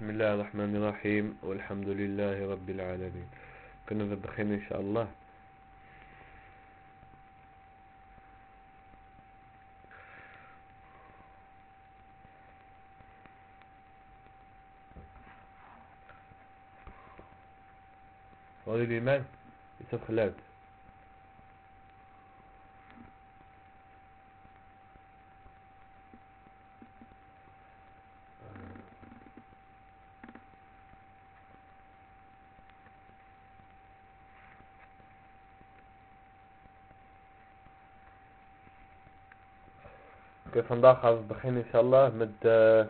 بسم الله الرحمن الرحيم والحمد لله رب العالمين. كنا beginnen إن شاء الله. Horen jullie mij? فنلاحظ دحين إن شاء الله مد آه،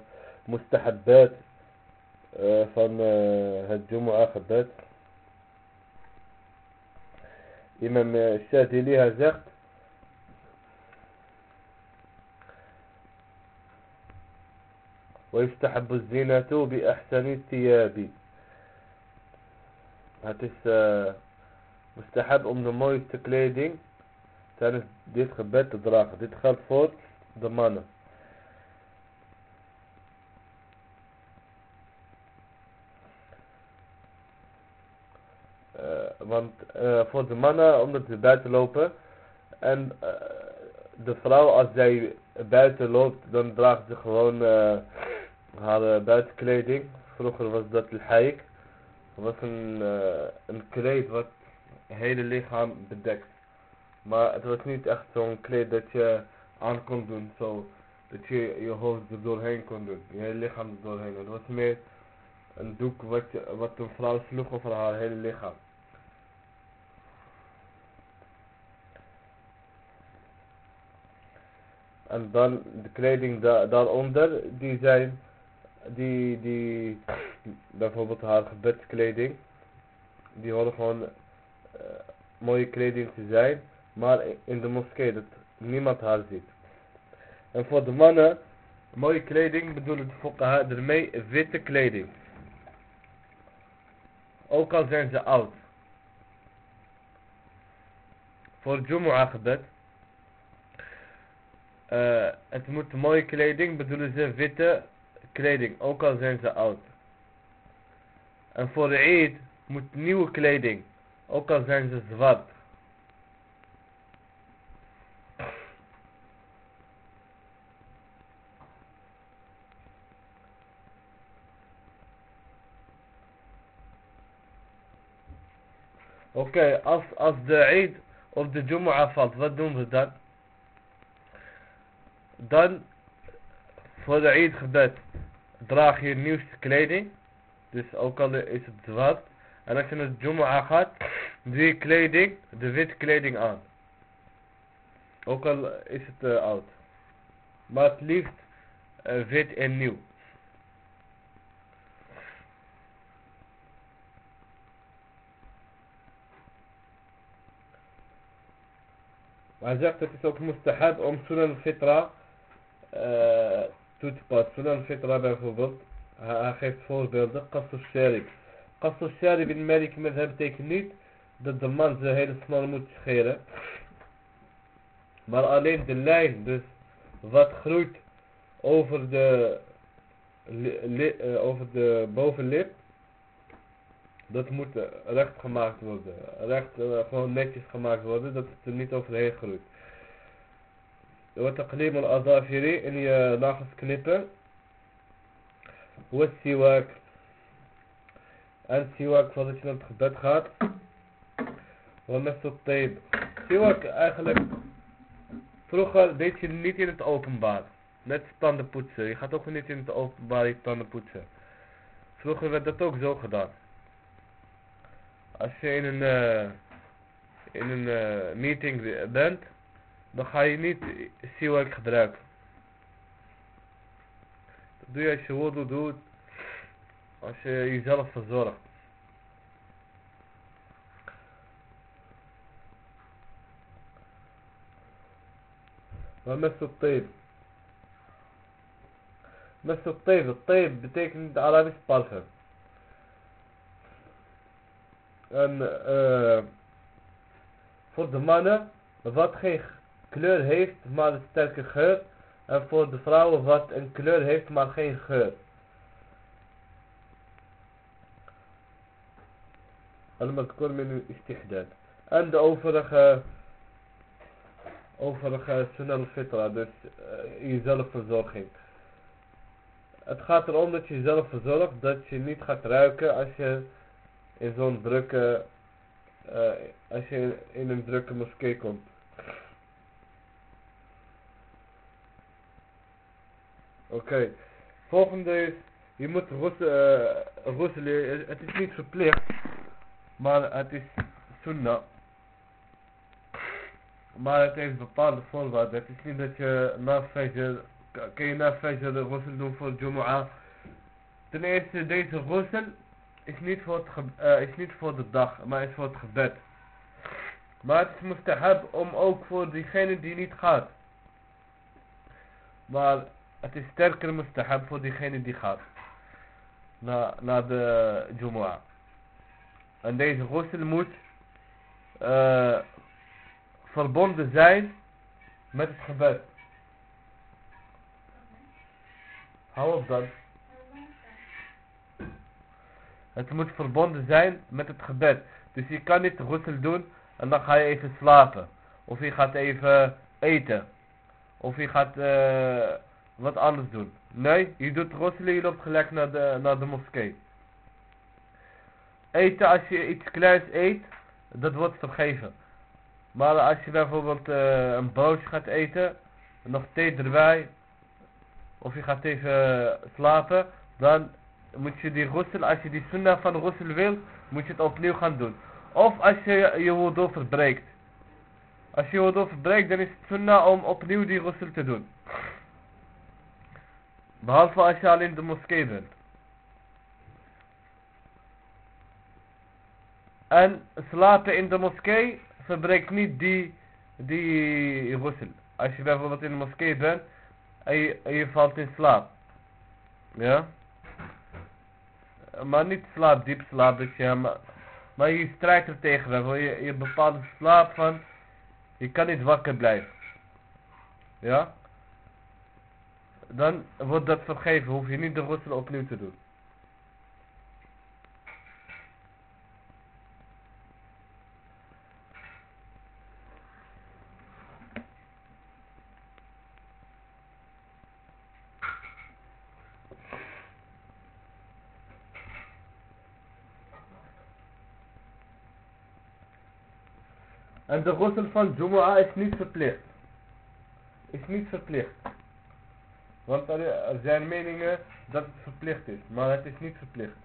مستحبات آه، فن آه، هالجمعة خبات إمام ليها هزقت ويستحب الزينة بأحسن الثياب. هتس مستحب أم نموي تكليدين تانس ديت خبات تدراخ ديت خلط فوت. De mannen. Uh, want uh, voor de mannen omdat ze buiten lopen en uh, de vrouw als zij buiten loopt dan draagt ze gewoon haar buitenkleding. Vroeger was dat. Dat was een, een kleed wat het hele lichaam bedekt. Maar het was niet echt zo'n kleed dat je aan kon doen. Zo, dat je je hoofd er doorheen kon doen. Je lichaam er doorheen. Het was meer een doek wat, wat een vrouw sloeg over haar hele lichaam. En dan de kleding da daaronder, die zijn, die, die, bijvoorbeeld haar gebedskleding, die horen gewoon uh, mooie kleding te zijn, maar in de moskee, dat niemand haar ziet. En voor de mannen, mooie kleding bedoelen de fuqaha ermee witte kleding. Ook al zijn ze oud. Voor Jumu'ah gebed. Uh, het moet mooie kleding, bedoelen ze witte kleding, ook al zijn ze oud. En voor de Eid moet nieuwe kleding, ook al zijn ze zwart. Oké, als, als de Eid op de Jumu'ah valt, wat doen we dan? Dan, voor de Eid gebed, draag je nieuwste kleding. Dus ook al is het zwart. En als je naar de Jumu'ah gaat, doe je kleding, de witte kleding aan. Ook al is het uh, oud. Maar het liefst uh, wit en nieuw. Maar hij zegt het is ook mustahab om sunan fitra toe te passen. Sunan fitra bijvoorbeeld. Hij geeft voorbeelden. Qasr sharib. Qasr sharib in Malik betekent niet dat de man zijn hele snor moet scheren. Maar alleen de lijn, dus wat groeit over de, over de bovenlip, dat moet recht gemaakt worden. Recht, uh, gewoon netjes gemaakt worden, dat het er niet overheen groeit. Je nagels knippen. Wat siwak. En siwak voordat je naar het gebed gaat. Zo'n tape. Siwak eigenlijk. Vroeger deed je niet in het openbaar. Net tanden poetsen. Je gaat ook niet in het openbaar je tanden poetsen. Vroeger werd dat ook zo gedaan als je in een, uh, in een uh, meeting bent, dan ga je niet siwak gebruiken. Dat doe je als je wudu doet, als je jezelf verzorgt. ومس الطيب مس الطيب الطيب betekent de Arabisch parfum een, eh, voor de mannen wat geen kleur heeft maar een sterke geur. En voor de vrouwen wat een kleur heeft maar geen geur. en de overige overige sunnah fitra dus eh, uh, jezelf verzorging het gaat erom dat je jezelf verzorgt dat je niet gaat ruiken als je in zo'n drukke uh, als je in een drukke moskee komt oké volgende is je moet roezelen, uh, het is niet verplicht maar het is sunnah maar het heeft bepaalde voorwaarden. Het is niet dat je na Fajr, kan je na Fajr de doen voor Jumu'ah. Ten eerste, deze ghusl is niet voor, het uh, is niet voor de dag, maar is voor het gebed. Maar het is mustahab om ook voor diegene die niet gaat. Maar het is sterker mustahab voor diegene die gaat. Na, na de Jumu'ah. En deze ghusl moet uh, verbonden zijn met het gebed. Hou op dan. Het moet verbonden zijn met het gebed. Dus je kan niet ghusl doen en dan ga je even slapen. Of je gaat even eten. Of je gaat uh, wat anders doen. Nee, je doet ghusl en je loopt gelijk naar de, naar de moskee. Eten als je iets kleins eet, dat wordt vergeven. Maar als je bijvoorbeeld uh, een broodje gaat eten, nog thee erbij, of je gaat even slapen, dan moet je die ghusl, als je die sunnah van ghusl wil, moet je het opnieuw gaan doen. Of als je je wudu verbreekt. Als je wudu verbreekt, dan is het sunnah om opnieuw die ghusl te doen. Behalve als je al in de moskee bent. En slapen in de moskee verbreekt niet die, die ghusl. Als je bijvoorbeeld in de moskee bent en je, en je valt in slaap. Ja. Maar niet slaap, diep slaap. Dus ja, maar, je strijdt er tegen. Je, je bepaalt een slaap van. Je kan niet wakker blijven. Ja. Dan wordt dat vergeven. Hoef je niet de ghusl opnieuw te doen. En de ghusl van Jumu'ah is niet verplicht. Is niet verplicht. Want er, zijn meningen dat het verplicht is. Maar het is niet verplicht.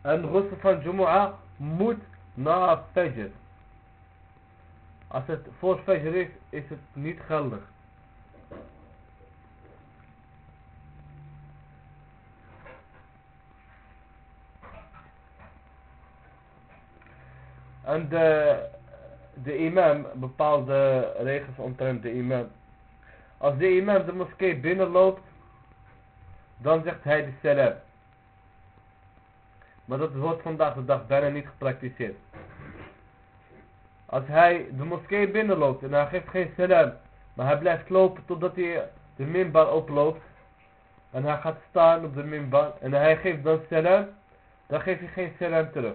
En de van Jumu'ah moet na Fajr. Als het voor Fajr is, is het niet geldig. En de, de imam, bepaalde regels omtrent de imam. Als de imam de moskee binnenloopt, dan zegt hij de salam. Maar dat wordt vandaag de dag bijna niet gepraktiseerd. Als hij de moskee binnenloopt en hij geeft geen salam, maar hij blijft lopen totdat hij de minbar oploopt. En hij gaat staan op de minbar en hij geeft dan salam, dan geeft hij geen salam terug.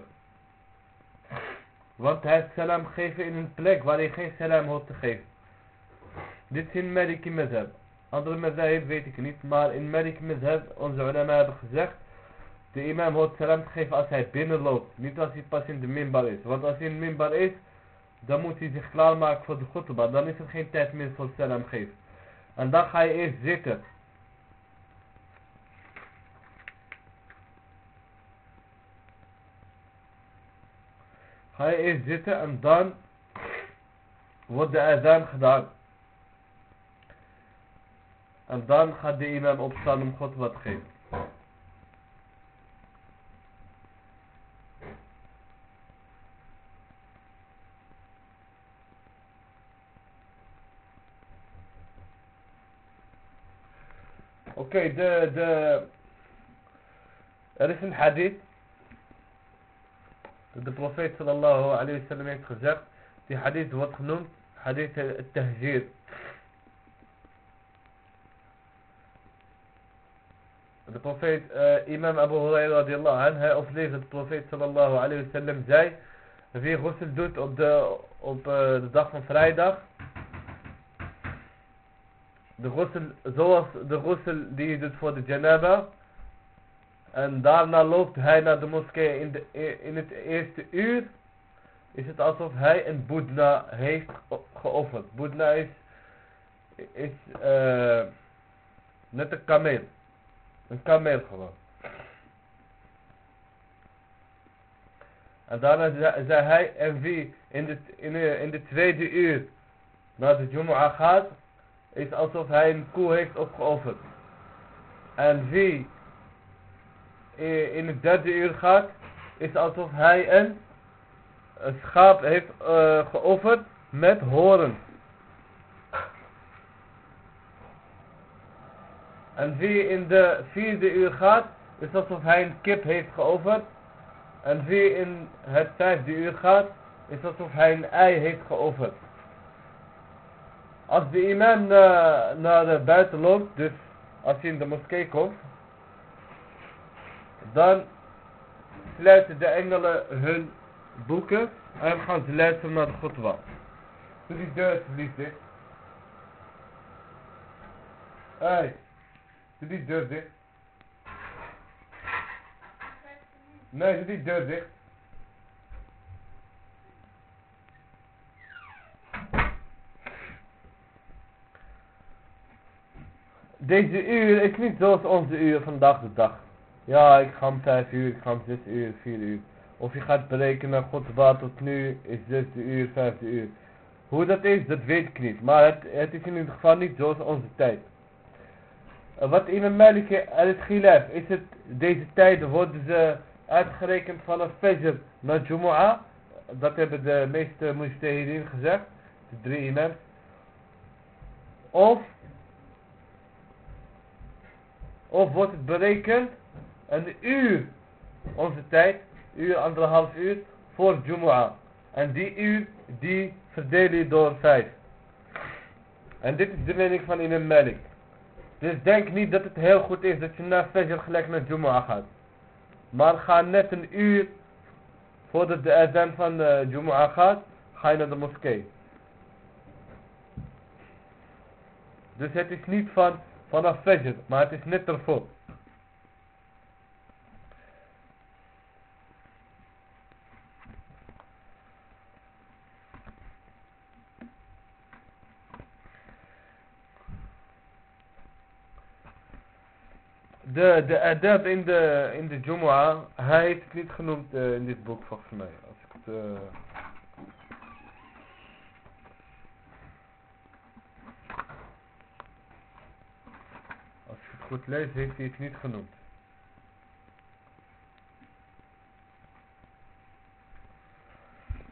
Want hij salam geven in een plek waar hij geen salam hoort te geven. Dit is in Maliki Madhab. Andere mazahib weet ik niet. Maar in Maliki Madhab, onze ulama hebben gezegd. De imam hoort salam te geven als hij binnenloopt. Niet als hij pas in de minbar is. Want als hij in de minbar is, dan moet hij zich klaarmaken voor de khutbah. Dan is er geen tijd meer voor salam geven. En dan ga je eerst zitten. هاي إيه زيتا دان ود أذان خدان. أم دان خد إمام ابصان خطبة خيل أوكي ده ده رسم حديث de prophète sallallahu alayhi wa sallam heeft gezegd, die hadith wordt genoemd, hadith al-tahjir. De profeet uh, imam Abu Hurairah radiallahu anhu, hij overleefde de profeet sallallahu alayhi wa sallam, zei, wie ghusl doet op, de, op uh, de dag van vrijdag, de ghusl, zoals de ghusl die je doet voor de janaba, en daarna loopt hij naar de moskee in, de, in het eerste uur, is het alsof hij een boedna heeft geofferd. Boedna is, is uh, net een kameel. Een kameel gewoon. En daarna zei, hij, en wie in in, de, in de tweede uur naar de Jumu'ah gaat, is alsof hij een koe heeft opgeofferd. En wie in het derde uur gaat, is alsof hij een, schaap heeft uh, geofferd met horen. En wie in de vierde uur gaat, is alsof hij een kip heeft geofferd. En wie in het vijfde uur gaat, is alsof hij een ei heeft geofferd. Als de imam uh, naar buiten loopt, dus als hij in de moskee komt, dan sluiten de engelen hun boeken en gaan ze luisteren naar de khutbah. Doe die deur alsjeblieft dicht. Hey, doe die deur dicht. Nee, doe die deur dicht. Deze uur is niet zoals onze uur vandaag de dag. Ja, ik ga om 5 uur, ik ga om 6 uur, 4 uur. Of je gaat berekenen, Godwaar tot nu is 6 uur, 5 uur. Hoe dat is, dat weet ik niet. Maar het, het is in ieder geval niet zoals onze tijd. Wat Imam Malik het gilaf, is het deze tijden worden ze uitgerekend vanaf Fajr naar Jumu'ah. Dat hebben de meeste mujtahidin gezegd. De drie imams. Of, of wordt het berekend een uur onze tijd, uur, anderhalf uur, voor Jumu'ah. En die uur, die verdeel je door vijf. En dit is de mening van Imam Malik. Dus denk niet dat het heel goed is dat je na Fajr gelijk naar Jumu'ah gaat. Maar ga net een uur voordat de azan van de Jumu'ah gaat, ga je naar de moskee. Dus het is niet van, vanaf Fajr, maar het is net ervoor. De, de adab in de, in de Jumu'ah, hij heeft het niet genoemd uh, in dit boek volgens mij. Als ik het, uh... Als het goed lees, heeft hij het niet genoemd.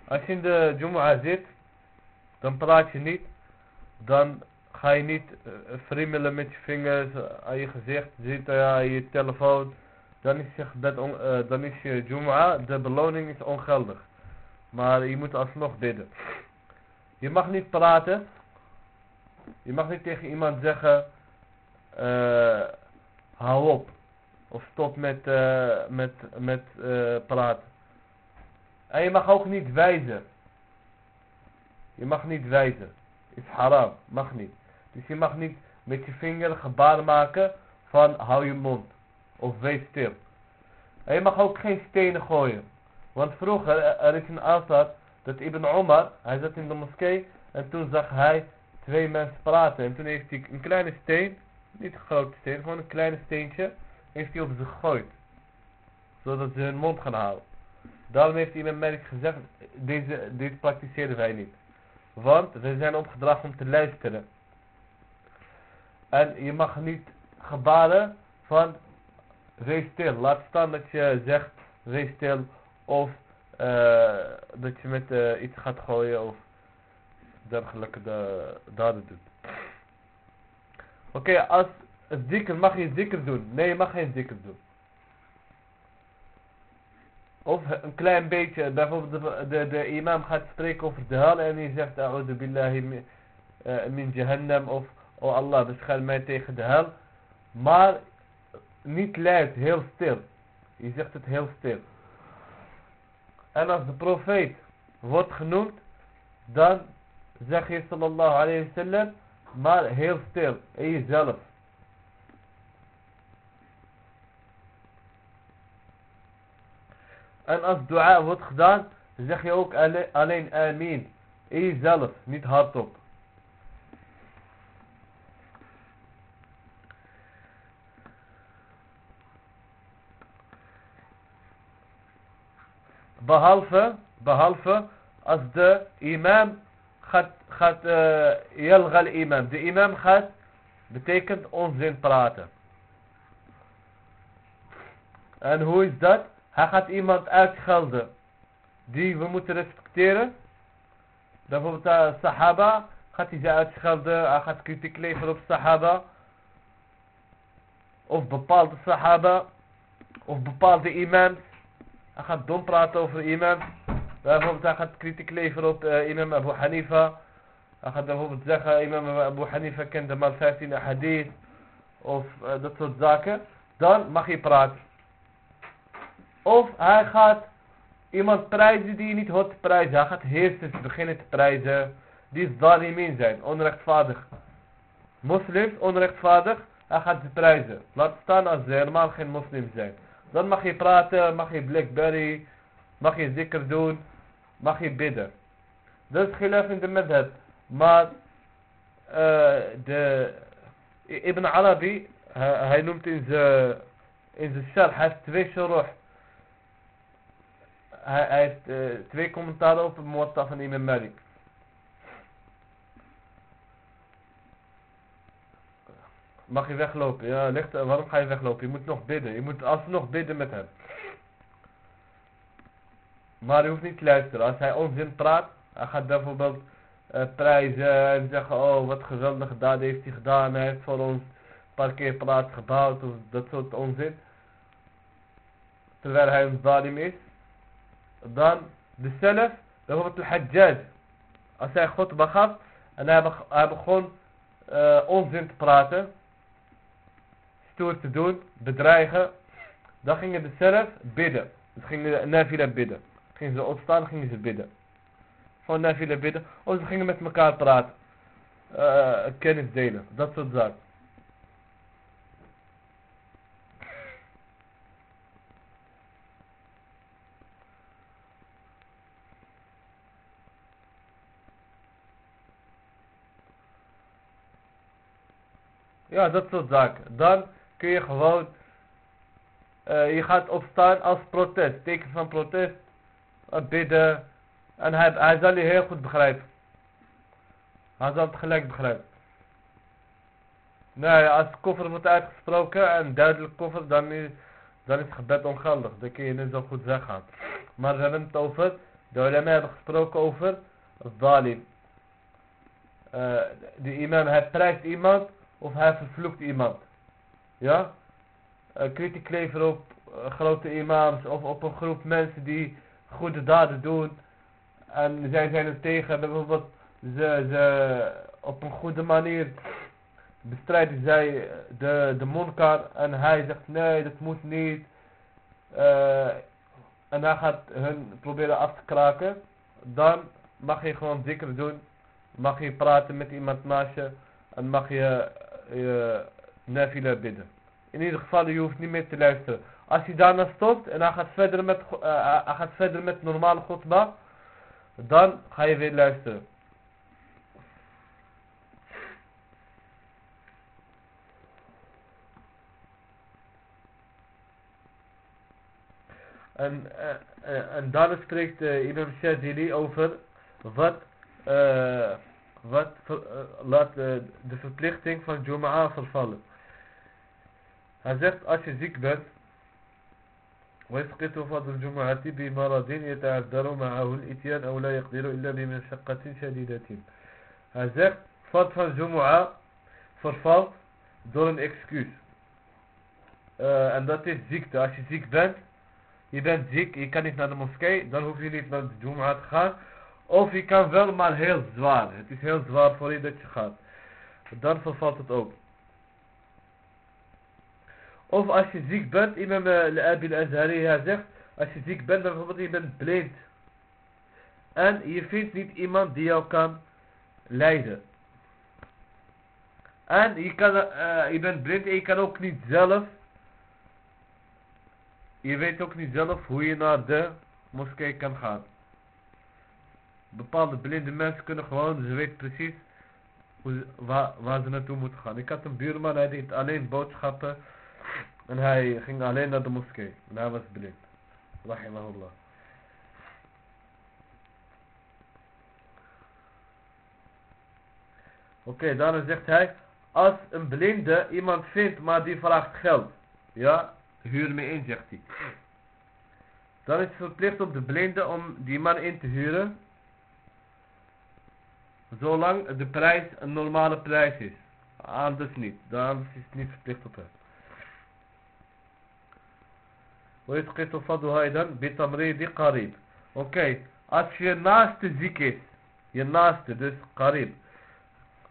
Als je in de Jumu'ah zit, dan praat je niet, dan ga je niet uh, friemelen met je vingers uh, aan je gezicht, zitten aan je telefoon. Dan is je gebed on, uh, dan is je Jumu'ah, de beloning is ongeldig. Maar je moet alsnog bidden. Je mag niet praten. Je mag niet tegen iemand zeggen, uh, hou op. Of stop met, uh, met, met praten. En je mag ook niet wijzen. Je mag niet wijzen. Is haram. Mag niet. Dus je mag niet met je vinger gebaar maken van hou je mond. Of wees stil. En je mag ook geen stenen gooien. Want vroeger, er is een aantal dat Ibn Omar, hij zat in de moskee en toen zag hij twee mensen praten. En toen heeft hij een kleine steen, niet een grote steen, gewoon een kleine steentje, heeft hij op ze gegooid. Zodat ze hun mond gaan houden. Daarom heeft Ibn Malik gezegd, deze, dit praktiseren wij niet. Want we zijn opgedragen om te luisteren. En je mag niet gebaren van wees stil. Laat staan dat je zegt wees stil of uh, dat je met uh, iets gaat gooien of dergelijke de, daden doet. Oké, okay, als dikker mag je dikker doen. Nee, je mag geen dikker doen. Of een klein beetje, bijvoorbeeld de, de, de imam gaat spreken over de hel en hij zegt A'udhu billahi uh, min jahannam of oh Allah bescherm mij tegen de hel. Maar niet luid, heel stil. Je zegt het heel stil. En als de profeet wordt genoemd, dan zeg je sallallahu alayhi wa sallam, maar heel stil, in jezelf. En als dua wordt gedaan, zeg je ook alleen amin. In jezelf, niet hardop. Behalve, behalve als de imam gaat, gaat yalgal imam. De imam gaat, betekent onzin praten. En hoe is dat? Hij gaat iemand uitschelden die we moeten respecteren. Bijvoorbeeld de Sahaba gaat hij ze uitschelden, hij gaat kritiek leveren op Sahaba. Of bepaalde Sahaba. Of bepaalde imams. Hij gaat dom praten over imams. Bijvoorbeeld hij gaat kritiek leveren op uh, imam Abu Hanifa. Hij gaat bijvoorbeeld zeggen imam Abu Hanifa kende maar 15 hadith. Of uh, dat soort zaken. Dan mag je praten. Of hij gaat iemand prijzen die je niet hoort te prijzen. Hij gaat heersers beginnen te prijzen. Die zalimin zijn, onrechtvaardig. Moslims, onrechtvaardig. Hij gaat ze prijzen. Laat staan als ze helemaal geen moslims zijn. Dan mag je praten, mag je Blackberry, mag je zeker doen, mag je bidden. Dat is geloof in de madhab. Maar uh, de Ibn Arabi, hij, hij noemt in zijn in zijn sharh, hij heeft twee shuruh hij, hij heeft uh, twee commentaren op het Muwatta van Imam Malik. Mag je weglopen? Ja, ligt, waarom ga je weglopen? Je moet nog bidden. Je moet alsnog bidden met hem. Maar je hoeft niet te luisteren. Als hij onzin praat, hij gaat bijvoorbeeld uh, prijzen en zeggen, oh wat geweldige daden heeft hij gedaan. Hij heeft voor ons een paar keer plaats gebouwd of dat soort onzin. Terwijl hij een zalim is dan de zelf, bijvoorbeeld de hajjaj. Als hij God begaf en hij, begon uh, onzin te praten, stoer te doen, bedreigen, dan gingen de zelf bidden. Dus gingen nafila bidden. Gingen ze ontstaan, gingen ze bidden. Gewoon nafila bidden. Of ze gingen met elkaar praten. Uh, kennis delen. Dat soort zaken. Ja, dat soort zaken. Dan kun je gewoon, uh, je gaat opstaan als protest, teken van protest, bidden. En hij, hij zal je heel goed begrijpen. Hij zal het gelijk begrijpen. Nee, als koffer wordt uitgesproken en duidelijk koffer, dan is, dan is het gebed ongeldig. Dat kun je niet zo goed zeggen. Maar we hebben het over, de ulama hebben gesproken over zalim. Uh, de imam, hij prijst iemand of hij vervloekt iemand. Ja? Uh, kritiek leveren op uh, grote imams of op een groep mensen die goede daden doen. En zij zijn er tegen, bijvoorbeeld ze, ze op een goede manier bestrijden zij de, de monkar en hij zegt nee dat moet niet. En hij gaat hun proberen af te kraken. Dan mag je gewoon zeker doen. Mag je praten met iemand naast je. En mag je je nafila bidden. In ieder geval, je hoeft niet meer te luisteren. Als je daarna stopt en hij gaat verder met, uh, hij gaat verder met normale khutbah, dan ga je weer luisteren. En, uh, en dan spreekt uh, Imam Shazili over wat wat laat de verplichting van Jum'a vervallen. هزت أشي زكبت ويسقط فض الجمعة بمرض يتعذر معه الإتيان أو لا يقدر إلا بمشقة شديدة. هزت فض الجمعة فرفض دون إكسكوز أن داتي زكت أشي زكبت إذا زك يكن إثنان المسكي دون هو في إثنان الجمعة خان Of je kan wel, maar heel zwaar. Het is heel zwaar voor je dat je Of als je ziek bent, imam al-Abi al-Azhari zegt, als je ziek bent, bijvoorbeeld je bent blind. En je vindt niet iemand die jou kan leiden. En je, kan, uh, je bent blind en je kan ook niet zelf. Je weet ook niet zelf hoe je naar de moskee kan gaan. Bepaalde blinde mensen kunnen gewoon, ze weten precies hoe, waar, waar ze naartoe moeten gaan. Ik had een buurman, hij deed alleen boodschappen. En hij ging alleen naar de moskee. En hij was blind. Rahimahullah. Oké, okay, zegt hij, als een blinde iemand vindt, maar die vraagt geld. Ja, huur me in, zegt hij. Dan is het verplicht op de blinde om die man in te huren. Zolang de prijs een normale prijs is. Anders niet. Dan is het niet verplicht op hem. ويسقط فضلها أيضا بتمريض قريب Oké, als je naaste ziek is, je naaste, dus qarib.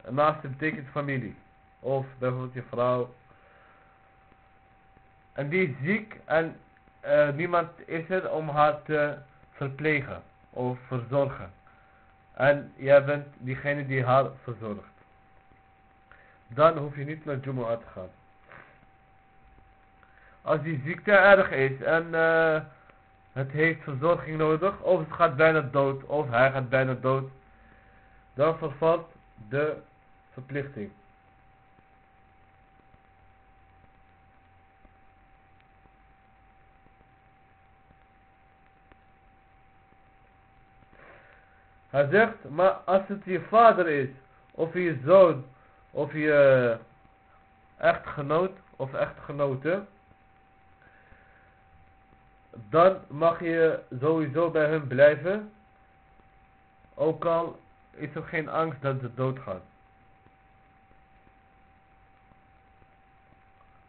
Naaste betekent familie. Of bijvoorbeeld je vrouw. En die is ziek en uh, niemand is er om haar te verplegen of verzorgen. En jij bent diegene die haar verzorgt. Dan hoef je niet naar Jumu'ah te gaan. Als die ziekte erg is en uh, het heeft verzorging nodig, of het gaat bijna dood, of hij gaat bijna dood, dan vervalt de verplichting. Hij zegt, maar als het je vader is, of je zoon, of je echtgenoot of echtgenote, dan mag je sowieso bij hem blijven. Ook al is er geen angst dat ze doodgaan.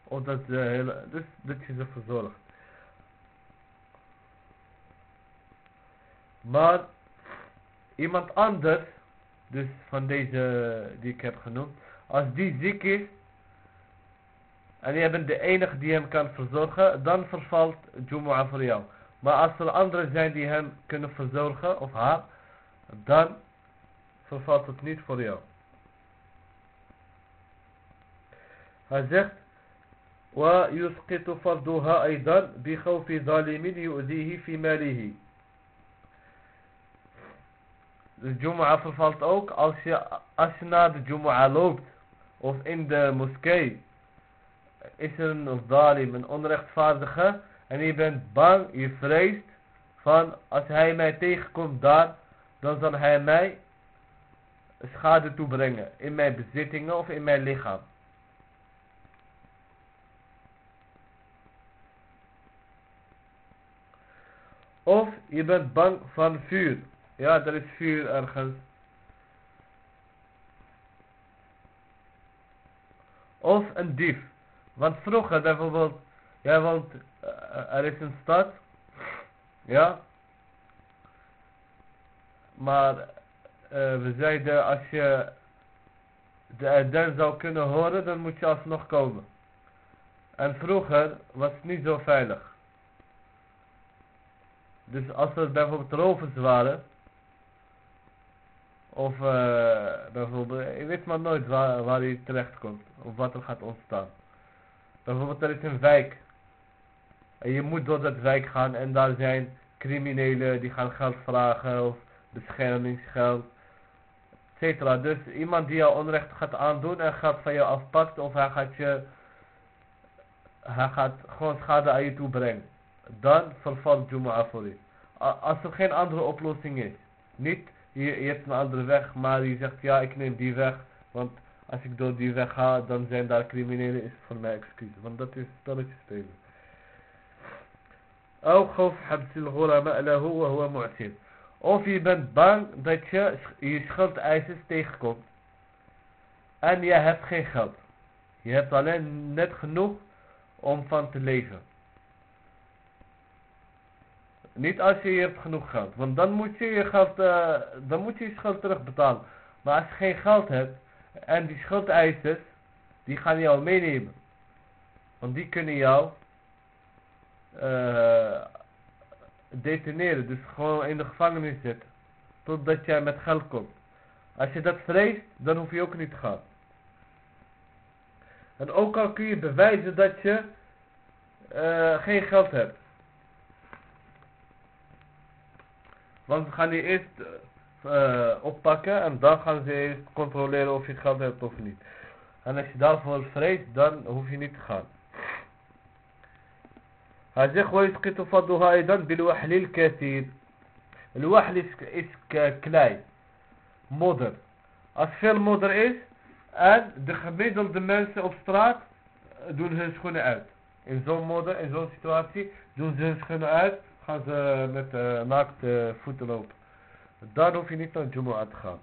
Of dat ze hele, dus dat je ze verzorgt. Maar iemand anders, dus van deze die ik heb genoemd, als die ziek is en jij bent de enige die hem kan verzorgen, dan vervalt Jumu'ah voor jou. Maar als er anderen zijn die hem kunnen verzorgen, of haar, dan vervalt het niet voor jou. Hij zegt, ويسقط فرضها أيضا بخوف ظالم يؤذيه في ماله de Jumu'ah vervalt ook als je, als je naar de Jumu'ah loopt of in de moskee is er een zalim, een onrechtvaardige en je bent bang, je vreest van als hij mij tegenkomt daar dan zal hij mij schade toebrengen in mijn bezittingen of in mijn lichaam. Of je bent bang van vuur. Ja, er is vuur ergens. Of een dief. Want vroeger bijvoorbeeld, jij woont, uh, er is een stad. Ja. Maar uh, we zeiden als je de adem zou kunnen horen, dan moet je alsnog komen. En vroeger was het niet zo veilig. Dus als er bijvoorbeeld rovers waren, of uh, bijvoorbeeld, je weet maar nooit waar, waar hij terecht komt. Of wat er gaat ontstaan. Bijvoorbeeld er is een wijk. En je moet door dat wijk gaan en daar zijn criminelen die gaan geld vragen of beschermingsgeld. Etcetera. Dus iemand die jou onrecht gaat aandoen en geld van je afpakt of hij gaat je hij gaat gewoon schade aan je toe brengen. Dan vervalt Jumu'ah voor je. Als er geen andere oplossing is. Niet je, je hebt een andere weg, maar je zegt ja ik neem die weg, want als ik door die weg ga, dan zijn daar criminelen, is voor mij excuus, want dat is spelletje spelen. أو خوف حبس الغرماء له وهو معسر. Of je bent bang dat je je schuldeisers tegenkomt. En je hebt geen geld. Je hebt alleen net genoeg om van te leven. Niet als je, je hebt genoeg geld. Want dan moet je je geld, uh, dan moet je je schuld terugbetalen. Maar als je geen geld hebt en die schuldeisers, die gaan jou meenemen. Want die kunnen jou uh, deteneren. Dus gewoon in de gevangenis zitten. Totdat jij met geld komt. Als je dat vreest, dan hoef je ook niet te gaan. En ook al kun je bewijzen dat je uh, geen geld hebt. Want ze gaan die eerst uh, oppakken en dan gaan ze eerst controleren of je geld hebt of niet. En als je daarvoor vreest, dan hoef je niet te gaan. Hij zegt, ويسقط فضلها أيضا بالوحل الكثير. الوحل is, is klei. Modder. Als veel modder is, en de gemiddelde mensen op straat doen hun schoenen uit. In zo'n modder, in zo'n situatie, doen ze hun schoenen uit, gaan ze met uh, naakte voeten lopen. Dan hoef je niet naar Jumu'ah te gaan.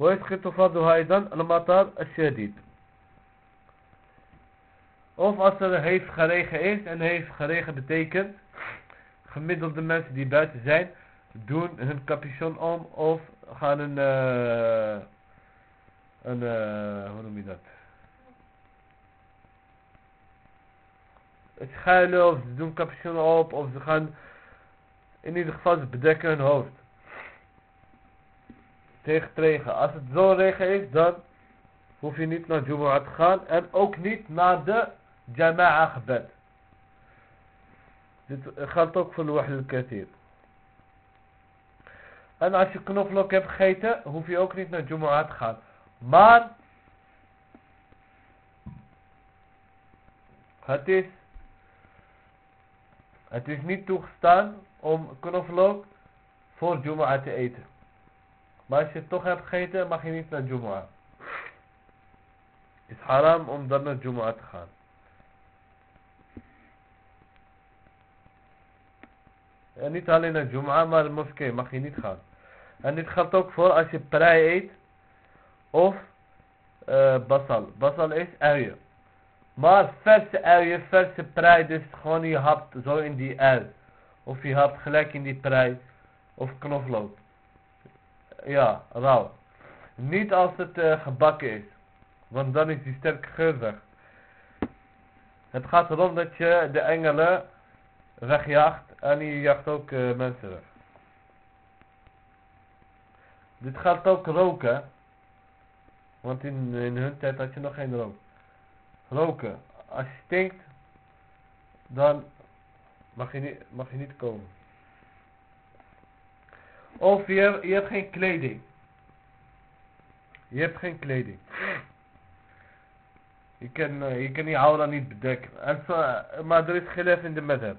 ويسقط فضلها أيضا المطر الشديد of als er heeft geregen is en heeft geregen betekent gemiddelde mensen die buiten zijn doen hun capuchon om of gaan een uh, een uh, hoe noem je dat Schuilen of ze doen capuchon op of ze gaan in ieder geval ze bedekken hun hoofd. Tegen het regen als het zo regen is dan hoef je niet naar Jumu'ah te gaan en ook niet naar de Jama'a gebed. Dit geldt ook voor Wahl al-Kathir en als je knoflook hebt gegeten, hoef je ook niet naar Jumu'ah te gaan. Maar, het is, het is niet toegestaan om knoflook voor Jumu'ah te eten. Maar als je het toch hebt gegeten, mag je niet naar Jumu'ah. Het is haram om dan naar Jumu'ah te gaan. En niet alleen naar Jum'a, maar de moskee mag je niet gaan. En dit geldt ook voor als je prei eet of uh, basal. Basal is uien. Maar verse uien, verse prei, dus gewoon je hapt zo in die ui. Of je hapt gelijk in die prei. Of knoflook. Ja, rauw. Niet als het uh, gebakken is. Want dan is die sterke geur. Het gaat erom dat je de engelen wegjaagt en je jaagt ook uh, mensen weg. Dit gaat ook roken. Want in, in hun tijd had je nog geen rook. Roken. Als je stinkt, dan mag je niet, mag je niet komen. Of je, hebt, je hebt geen kleding. Je hebt geen kleding. Je kan, uh, je kan niet bedekken. En zo, maar er is gelef in de madhab.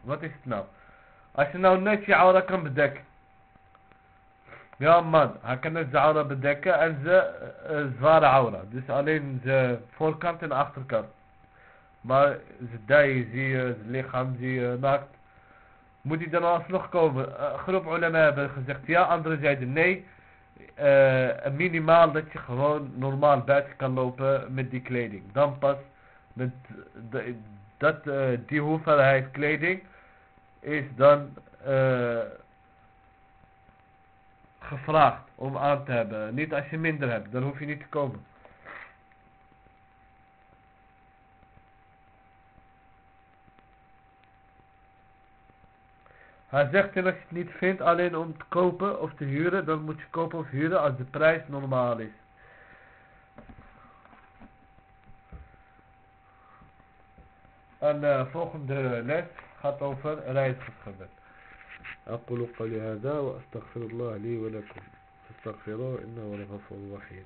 Wat is het nou? Als je nou net je aura kan bedekken. Ja man, hij kan het zijn aura bedekken en ze uh, zware aura. Dus alleen zijn voorkant en achterkant. Maar zijn dij zie lichaam zie je, naakt. Moet hij dan alsnog komen? Uh, groep ulama hebben gezegd ja, anderen zeiden nee. Uh, minimaal dat je gewoon normaal buiten kan lopen met die kleding. Dan pas met de, dat, die hoeveelheid kleding is dan uh, gevraagd om aan te hebben. Niet als je minder hebt, dan hoef je niet te komen. Hij zegt en als je het niet vindt alleen om te kopen of te huren, dan moet je kopen of huren als de prijs normaal is. En uh, volgende les gaat over reisgebed. أقول قولي هذا وأستغفر الله لي ولكم. فاستغفروه إنه لغفور رحيم